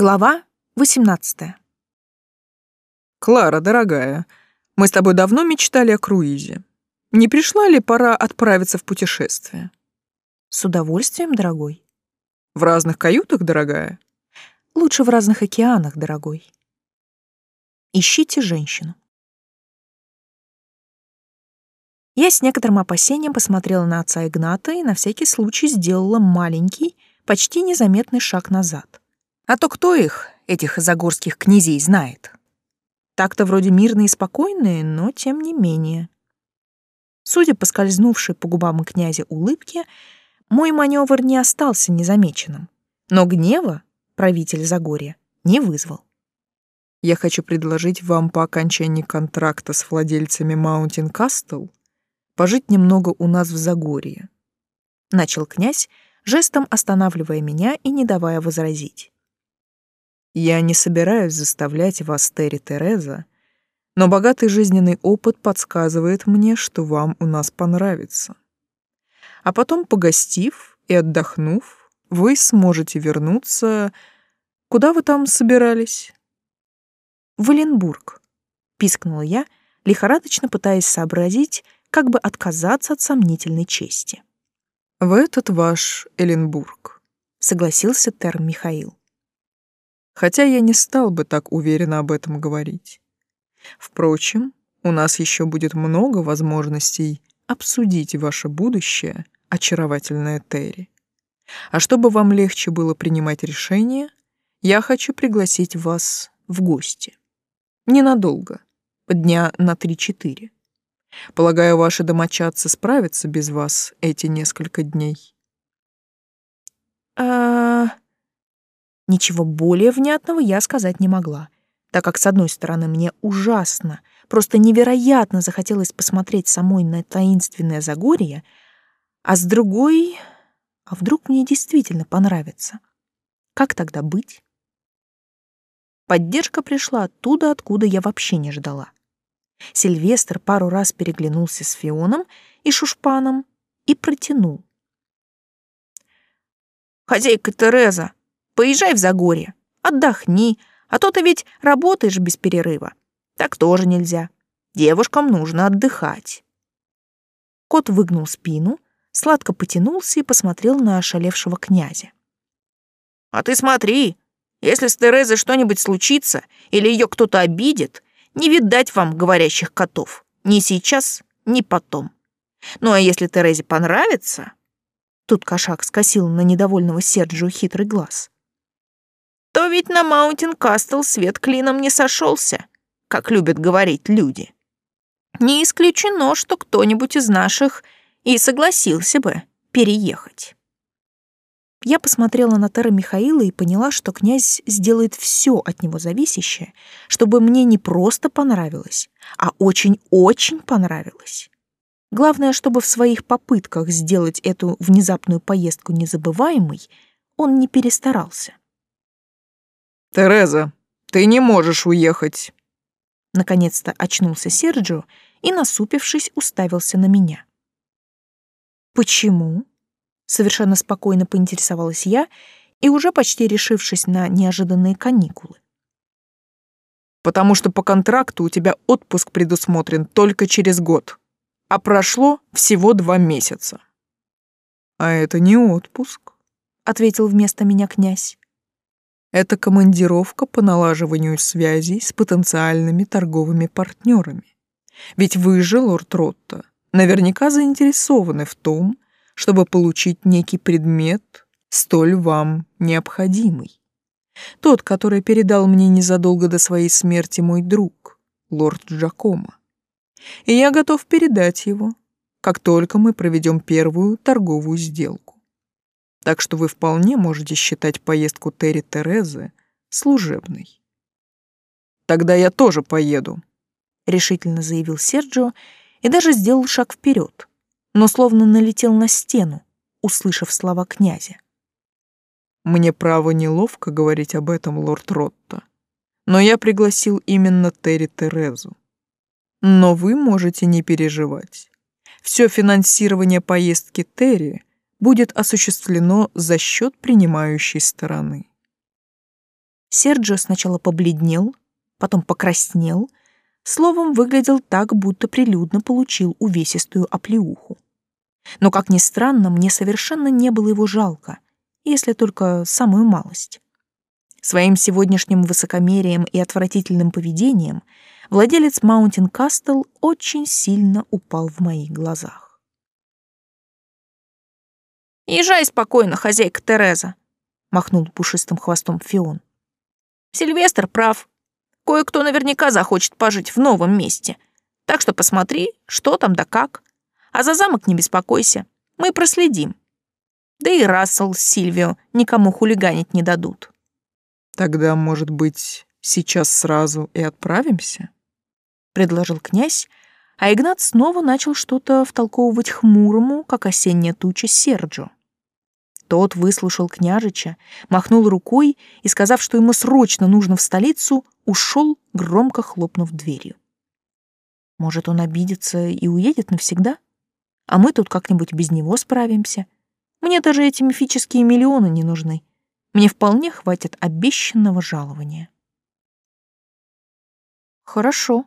Глава 18. Клара, дорогая, мы с тобой давно мечтали о круизе. Не пришла ли пора отправиться в путешествие? С удовольствием, дорогой. В разных каютах, дорогая? Лучше в разных океанах, дорогой. Ищите женщину. Я с некоторым опасением посмотрела на отца Игната и на всякий случай сделала маленький, почти незаметный шаг назад. А то кто их, этих загорских князей, знает? Так-то вроде мирные и спокойные, но тем не менее. Судя по скользнувшей по губам князя улыбке, мой маневр не остался незамеченным. Но гнева правитель Загорья не вызвал. Я хочу предложить вам по окончании контракта с владельцами Маунтин Кастл пожить немного у нас в Загорье. Начал князь, жестом останавливая меня и не давая возразить. Я не собираюсь заставлять вас, Терри Тереза, но богатый жизненный опыт подсказывает мне, что вам у нас понравится. А потом, погостив и отдохнув, вы сможете вернуться... Куда вы там собирались? В Эленбург, пискнула я, лихорадочно пытаясь сообразить, как бы отказаться от сомнительной чести. В этот ваш Эленбург, согласился Тер Михаил хотя я не стал бы так уверенно об этом говорить. Впрочем, у нас еще будет много возможностей обсудить ваше будущее, очаровательная Терри. А чтобы вам легче было принимать решения, я хочу пригласить вас в гости. Ненадолго, дня на три-четыре. Полагаю, ваши домочадцы справятся без вас эти несколько дней. А... Ничего более внятного я сказать не могла, так как, с одной стороны, мне ужасно, просто невероятно захотелось посмотреть самой на таинственное Загорье, а с другой, а вдруг мне действительно понравится? Как тогда быть? Поддержка пришла оттуда, откуда я вообще не ждала. Сильвестр пару раз переглянулся с Фионом и Шушпаном и протянул. «Хозяйка Тереза, Поезжай в Загорье, отдохни, а то ты ведь работаешь без перерыва. Так тоже нельзя. Девушкам нужно отдыхать. Кот выгнул спину, сладко потянулся и посмотрел на ошалевшего князя. «А ты смотри, если с Терезой что-нибудь случится или ее кто-то обидит, не видать вам говорящих котов. Ни сейчас, ни потом. Ну а если Терезе понравится...» Тут кошак скосил на недовольного Серджио хитрый глаз то ведь на Маунтин Кастл свет клином не сошелся, как любят говорить люди. Не исключено, что кто-нибудь из наших и согласился бы переехать. Я посмотрела на Тера Михаила и поняла, что князь сделает все от него зависящее, чтобы мне не просто понравилось, а очень-очень понравилось. Главное, чтобы в своих попытках сделать эту внезапную поездку незабываемой он не перестарался. «Тереза, ты не можешь уехать!» Наконец-то очнулся Серджио и, насупившись, уставился на меня. «Почему?» — совершенно спокойно поинтересовалась я и уже почти решившись на неожиданные каникулы. «Потому что по контракту у тебя отпуск предусмотрен только через год, а прошло всего два месяца». «А это не отпуск», — ответил вместо меня князь. Это командировка по налаживанию связей с потенциальными торговыми партнерами. Ведь вы же, лорд Ротта, наверняка заинтересованы в том, чтобы получить некий предмет, столь вам необходимый. Тот, который передал мне незадолго до своей смерти мой друг, лорд Джакомо. И я готов передать его, как только мы проведем первую торговую сделку так что вы вполне можете считать поездку Терри Терезы служебной. Тогда я тоже поеду, решительно заявил Серджио и даже сделал шаг вперед, но словно налетел на стену, услышав слова князя. Мне право неловко говорить об этом, лорд Ротта, но я пригласил именно Терри Терезу. Но вы можете не переживать. Все финансирование поездки Терри будет осуществлено за счет принимающей стороны. Серджио сначала побледнел, потом покраснел, словом, выглядел так, будто прилюдно получил увесистую оплеуху. Но, как ни странно, мне совершенно не было его жалко, если только самую малость. Своим сегодняшним высокомерием и отвратительным поведением владелец Маунтин Кастл очень сильно упал в моих глазах. «Езжай спокойно, хозяйка Тереза», — махнул пушистым хвостом Фион. «Сильвестр прав. Кое-кто наверняка захочет пожить в новом месте. Так что посмотри, что там да как. А за замок не беспокойся, мы проследим. Да и Рассел с Сильвио никому хулиганить не дадут». Тогда, может быть, сейчас сразу и отправимся? предложил князь, а Игнат снова начал что-то втолковывать хмурому, как осенняя туча Серджо. Тот выслушал княжича, махнул рукой и, сказав, что ему срочно нужно в столицу, ушел, громко хлопнув дверью. Может, он обидится и уедет навсегда? А мы тут как-нибудь без него справимся. Мне даже эти мифические миллионы не нужны. Мне вполне хватит обещанного жалования. Хорошо.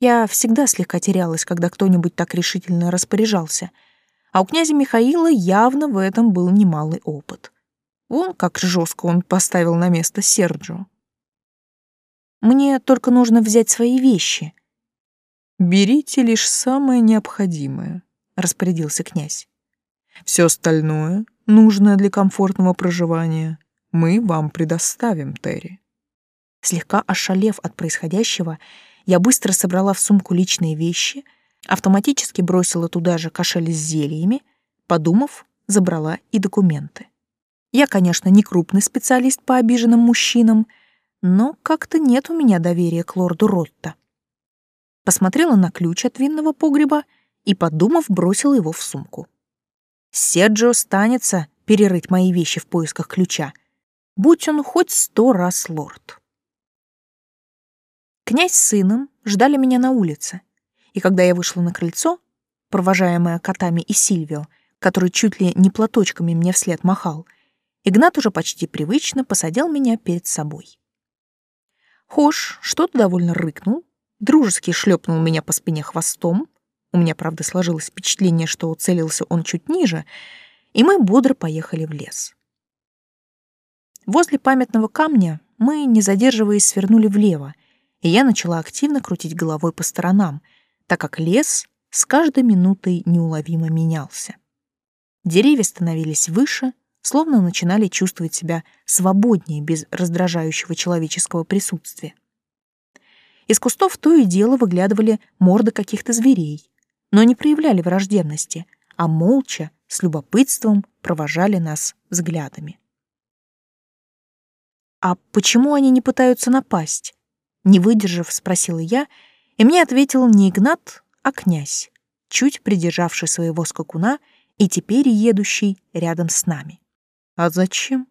Я всегда слегка терялась, когда кто-нибудь так решительно распоряжался, а у князя Михаила явно в этом был немалый опыт. Вон как жестко он поставил на место Серджио. Мне только нужно взять свои вещи. Берите лишь самое необходимое, распорядился князь. Все остальное нужное для комфортного проживания, мы вам предоставим, Терри. Слегка ошалев от происходящего, я быстро собрала в сумку личные вещи, автоматически бросила туда же кошель с зельями, подумав, забрала и документы. Я, конечно, не крупный специалист по обиженным мужчинам, но как-то нет у меня доверия к лорду Ротта. Посмотрела на ключ от винного погреба и, подумав, бросила его в сумку. Серджио станется перерыть мои вещи в поисках ключа, будь он хоть сто раз лорд. Князь с сыном ждали меня на улице, и когда я вышла на крыльцо, провожаемая котами и Сильвио, который чуть ли не платочками мне вслед махал, Игнат уже почти привычно посадил меня перед собой. Хош что-то довольно рыкнул, дружески шлепнул меня по спине хвостом, у меня, правда, сложилось впечатление, что целился он чуть ниже, и мы бодро поехали в лес. Возле памятного камня мы, не задерживаясь, свернули влево, и я начала активно крутить головой по сторонам, так как лес с каждой минутой неуловимо менялся. Деревья становились выше, словно начинали чувствовать себя свободнее без раздражающего человеческого присутствия. Из кустов то и дело выглядывали морды каких-то зверей, но не проявляли враждебности, а молча, с любопытством провожали нас взглядами. «А почему они не пытаются напасть?» Не выдержав, спросила я, и мне ответил не Игнат, а князь, чуть придержавший своего скакуна и теперь едущий рядом с нами. «А зачем?»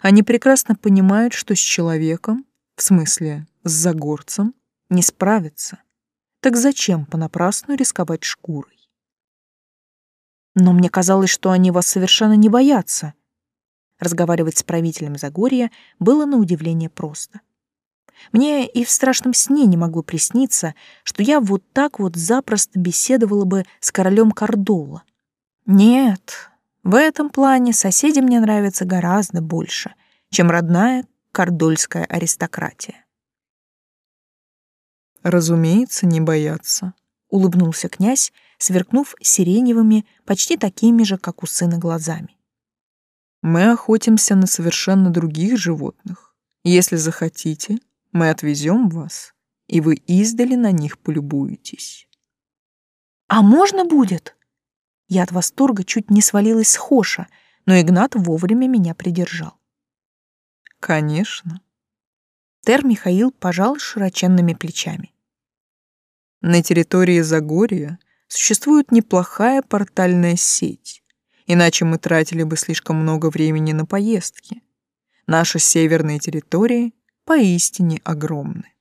Они прекрасно понимают, что с человеком, в смысле с загорцем, не справятся. Так зачем понапрасну рисковать шкурой? Но мне казалось, что они вас совершенно не боятся. Разговаривать с правителем Загорья было на удивление просто. Мне и в страшном сне не могло присниться, что я вот так вот запросто беседовала бы с королем Кордола. Нет, в этом плане соседи мне нравятся гораздо больше, чем родная кордольская аристократия. Разумеется, не бояться, улыбнулся князь, сверкнув сиреневыми, почти такими же, как у сына, глазами. Мы охотимся на совершенно других животных. Если захотите, мы отвезем вас, и вы издали на них полюбуетесь. А можно будет? Я от восторга чуть не свалилась с Хоша, но Игнат вовремя меня придержал. Конечно. Тер Михаил пожал широченными плечами. На территории Загорья существует неплохая портальная сеть, иначе мы тратили бы слишком много времени на поездки. Наши северные территории поистине огромны.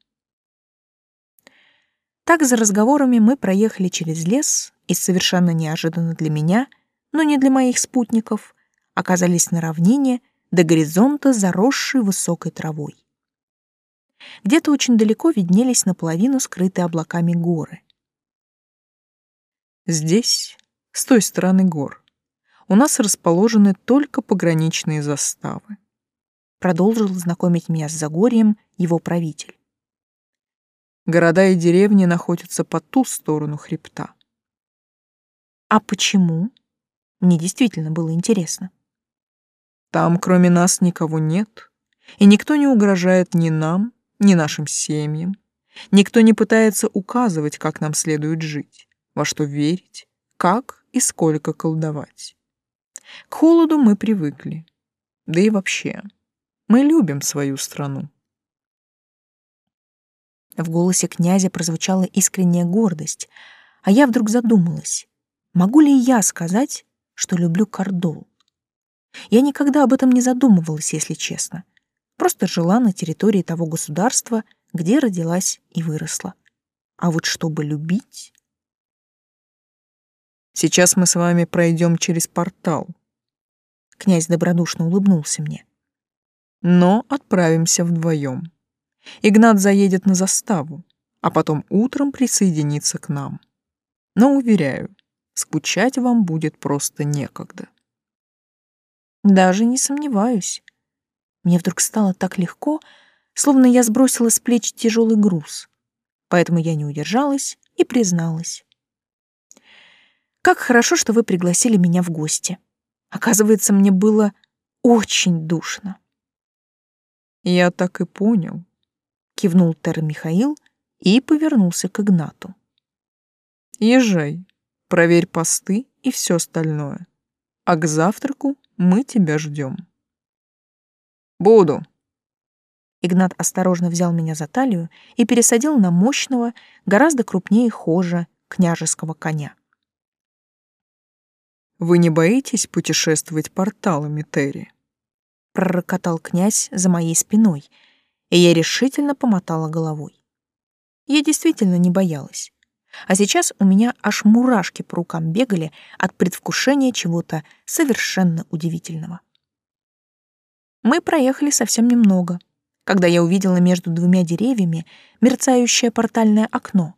Так за разговорами мы проехали через лес и совершенно неожиданно для меня, но не для моих спутников, оказались на равнине, до горизонта заросший высокой травой. Где-то очень далеко виднелись наполовину скрытые облаками горы. Здесь, с той стороны гор, у нас расположены только пограничные заставы. Продолжил знакомить меня с Загорьем его правитель. Города и деревни находятся по ту сторону хребта. А почему? Мне действительно было интересно. Там, кроме нас, никого нет, и никто не угрожает ни нам, ни нашим семьям. Никто не пытается указывать, как нам следует жить, во что верить, как и сколько колдовать. К холоду мы привыкли. Да и вообще, мы любим свою страну. В голосе князя прозвучала искренняя гордость, а я вдруг задумалась, могу ли я сказать, что люблю Кордол? Я никогда об этом не задумывалась, если честно. Просто жила на территории того государства, где родилась и выросла. А вот чтобы любить... Сейчас мы с вами пройдем через портал. Князь добродушно улыбнулся мне. Но отправимся вдвоем. Игнат заедет на заставу, а потом утром присоединится к нам. Но, уверяю, скучать вам будет просто некогда. Даже не сомневаюсь. Мне вдруг стало так легко, словно я сбросила с плеч тяжелый груз. Поэтому я не удержалась и призналась. Как хорошо, что вы пригласили меня в гости. Оказывается, мне было очень душно. Я так и понял, кивнул Тер Михаил и повернулся к Игнату. Езжай, проверь посты и все остальное. А к завтраку мы тебя ждем. Буду. Игнат осторожно взял меня за талию и пересадил на мощного, гораздо крупнее хожа, княжеского коня. «Вы не боитесь путешествовать порталами, Терри?» Пророкотал князь за моей спиной, и я решительно помотала головой. Я действительно не боялась. А сейчас у меня аж мурашки по рукам бегали от предвкушения чего-то совершенно удивительного. Мы проехали совсем немного, когда я увидела между двумя деревьями мерцающее портальное окно.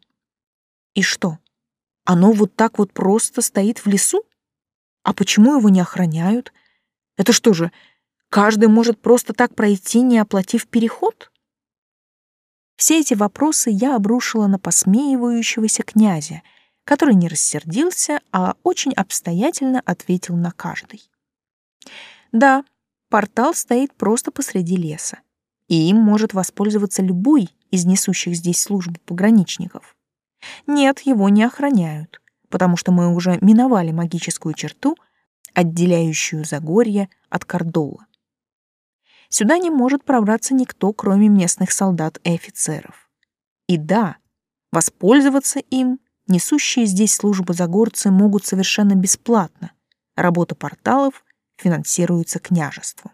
И что? Оно вот так вот просто стоит в лесу? А почему его не охраняют? Это что же, Каждый может просто так пройти, не оплатив переход? Все эти вопросы я обрушила на посмеивающегося князя, который не рассердился, а очень обстоятельно ответил на каждый. Да, портал стоит просто посреди леса, и им может воспользоваться любой из несущих здесь службу пограничников. Нет, его не охраняют, потому что мы уже миновали магическую черту, отделяющую Загорье от Кордола. Сюда не может пробраться никто, кроме местных солдат и офицеров. И да, воспользоваться им несущие здесь службу загорцы могут совершенно бесплатно. Работа порталов финансируется княжеством.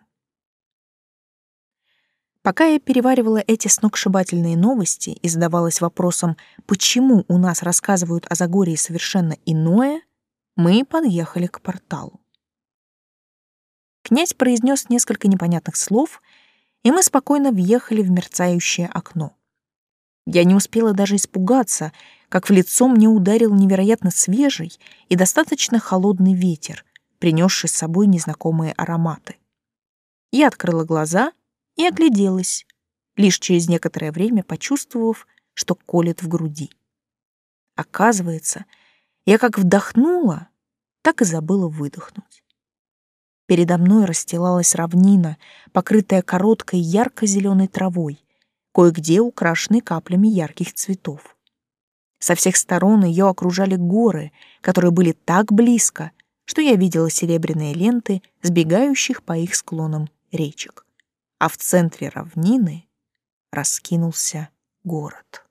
Пока я переваривала эти сногсшибательные новости и задавалась вопросом, почему у нас рассказывают о Загорье совершенно иное, мы подъехали к порталу. Князь произнес несколько непонятных слов, и мы спокойно въехали в мерцающее окно. Я не успела даже испугаться, как в лицо мне ударил невероятно свежий и достаточно холодный ветер, принесший с собой незнакомые ароматы. Я открыла глаза и огляделась, лишь через некоторое время почувствовав, что колет в груди. Оказывается, я как вдохнула, так и забыла выдохнуть. Передо мной расстилалась равнина, покрытая короткой ярко-зеленой травой, кое-где украшенной каплями ярких цветов. Со всех сторон ее окружали горы, которые были так близко, что я видела серебряные ленты, сбегающих по их склонам речек. А в центре равнины раскинулся город.